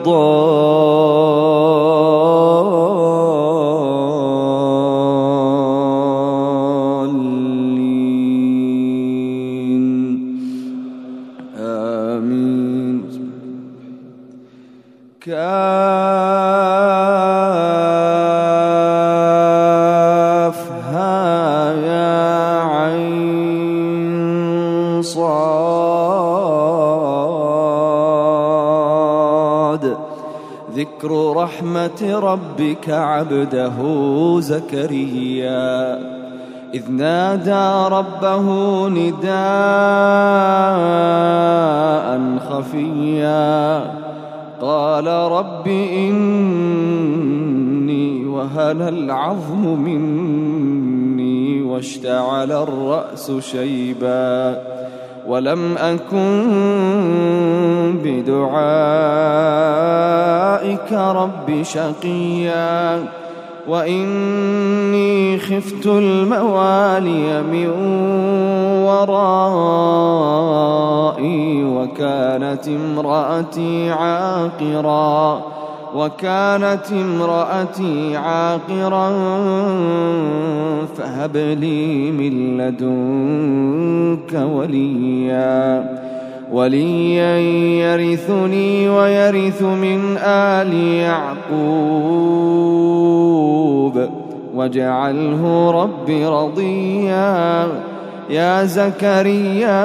الضالين. ربك عبده زكريا. إذ نادى ربه نداء خفيا. قال رب إني وهن العظم مني واشتعل الرأس شيبا. ولم أكن بدعائك رب شقيا وإني خفت الموالي من ورائي وكانت امرأتي عاقرا وكانت امرأتي عاقرا فهب لي من لدنك وليا. وليا يرثني ويرث من آل يعقوب. واجعله رب رضيا. يا زكريا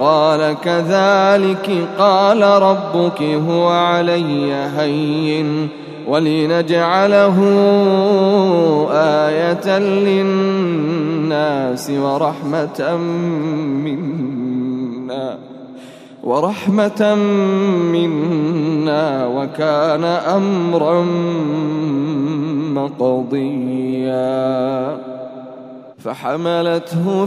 قال كذلك قال ربك هو علي هين ولنجعله آية للناس ورحمة منا ورحمة منا وكان أمرا مقضيا فحملته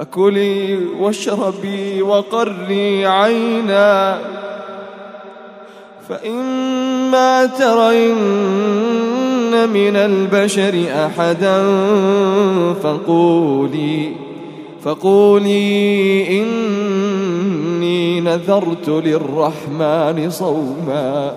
فكلي واشربي وقري عينا. فإما ترين من البشر أحدا فقولي فقولي إني نذرت للرحمن صوما.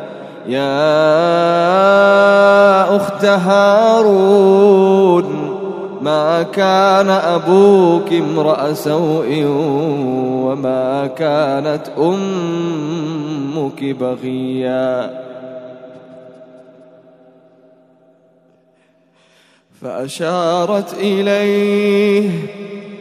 يا أخت هارون ما كان أبوك امرأ سوء وما كانت أمك بغيا. فأشارت إليه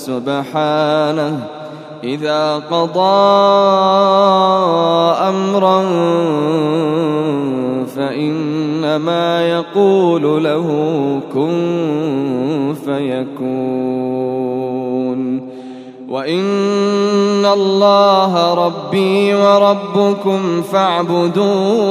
سبحانه. إذا قضى أمرا فإنما يقول له كن فيكون. وإن الله ربي وربكم فاعبدوه.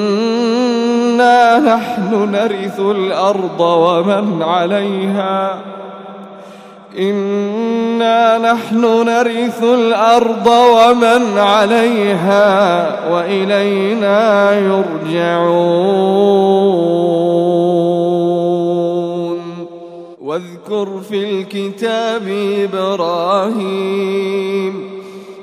إنا نحن نرث الأرض ومن عليها. إنا نحن نرث الأرض ومن عليها وإلينا يرجعون. واذكر في الكتاب إبراهيم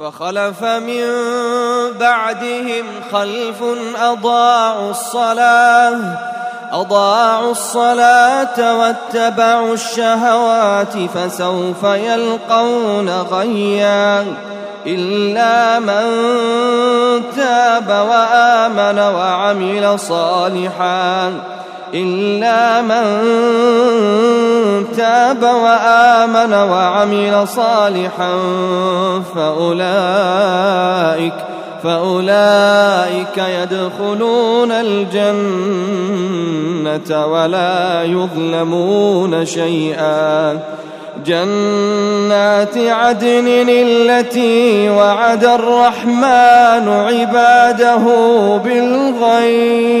فخلف من بعدهم خلف أضاعوا الصلاة أضاعوا الصلاة واتبعوا الشهوات فسوف يلقون غيا إلا من تاب وآمن وعمل صالحا. إلا من تاب وآمن وعمل صالحا فأولئك فأولئك يدخلون الجنة ولا يظلمون شيئا. جنات عدن التي وعد الرحمن عباده بالغيب.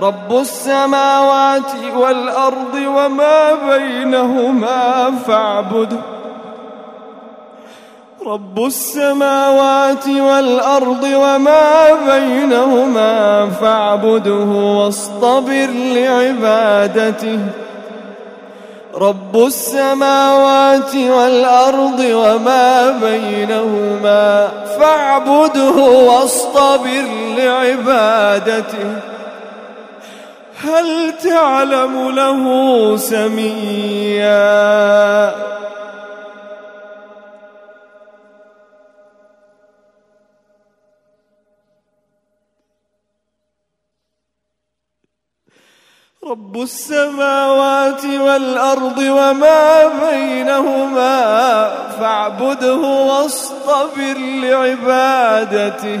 رب السماوات والأرض وما بينهما فاعبده رب السماوات والأرض وما بينهما فاعبده واصطبر لعبادته. رب السماوات والأرض وما بينهما فاعبده واصطبر لعبادته. هل تعلم له سميا؟ رب السماوات والأرض وما بينهما فاعبده واصطبر لعبادته.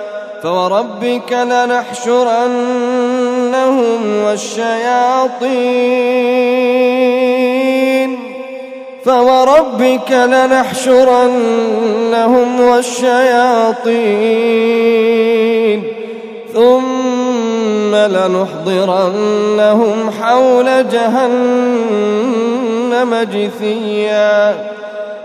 فوربك لنحشرنهم والشياطين. فوربك لنحشرنهم والشياطين. ثم لنحضرنهم حول جهنم جثيا.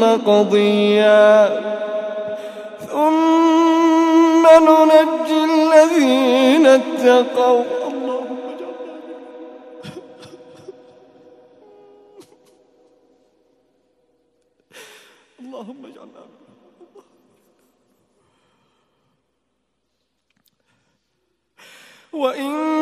مقضيا ثم ننجي الذين اتقوا. اللهم اجعلنا وإن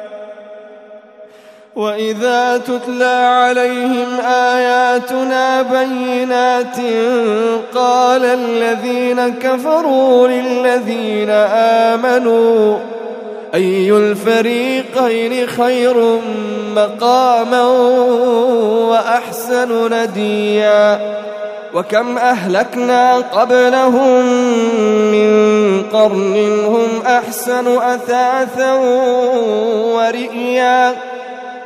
وإذا تتلى عليهم آياتنا بينات قال الذين كفروا للذين آمنوا أي الفريقين خير مقاما وأحسن نديا وكم أهلكنا قبلهم من قرن هم أحسن أثاثا ورئيا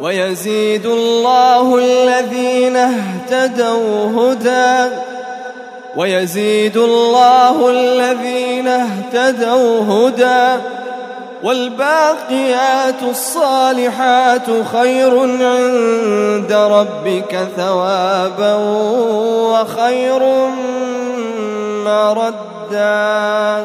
ويزيد الله الذين اهتدوا هدى. ويزيد الله الذين اهتدوا هدى. والباقيات الصالحات خير عند ربك ثوابا وخير مردا.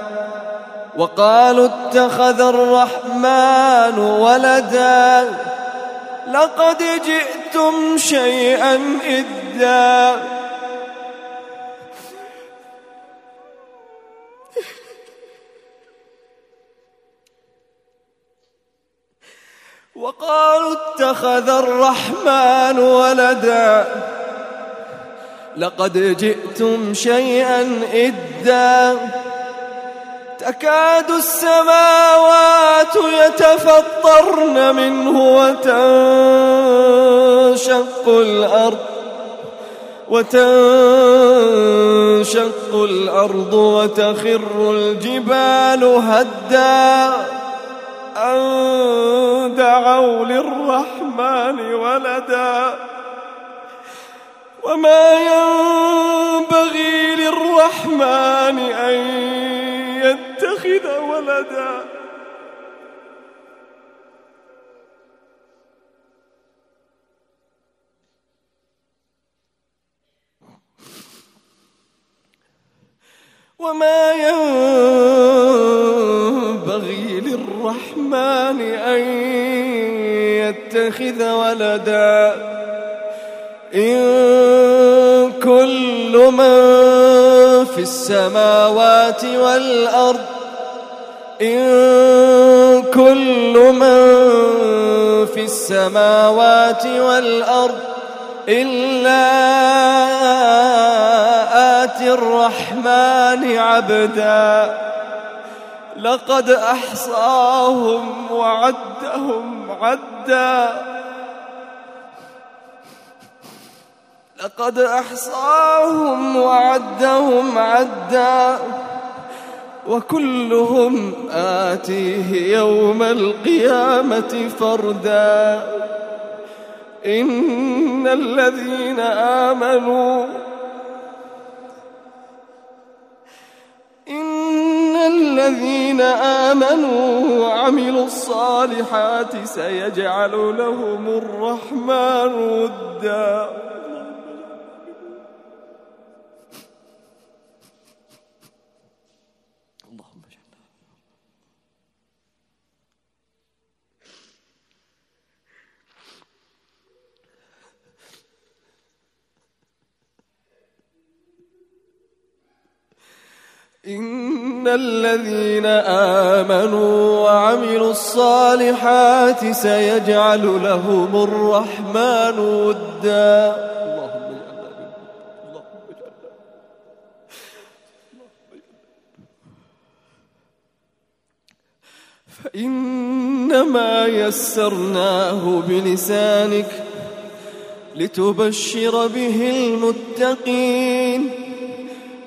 وقالوا اتخذ الرحمن ولدا لقد جئتم شيئا إدا. وقالوا اتخذ الرحمن ولدا لقد جئتم شيئا إدا. تكاد السماوات يتفطرن منه وتنشق الأرض وتنشق الأرض وتخر الجبال هدّا أن دعوا للرحمن ولدا وما ينبغي للرحمن أن يتخذ ولدا. وما ينبغي للرحمن أن يتخذ ولدا. إن كل من في السماوات والأرض إن كل من في السماوات والأرض إلا آتي الرحمن عبدا. لقد أحصاهم وعدهم عدا. لقد أحصاهم وعدهم عدا. وكلهم آتيه يوم القيامة فردا. إن الذين آمنوا إن الذين آمنوا وعملوا الصالحات سيجعل لهم الرحمن ودا. إن الذين آمنوا وعملوا الصالحات سيجعل لهم الرحمن ودا. اللهم اجعلنا اللهم اجعلنا فإنما يسرناه بلسانك لتبشر به المتقين.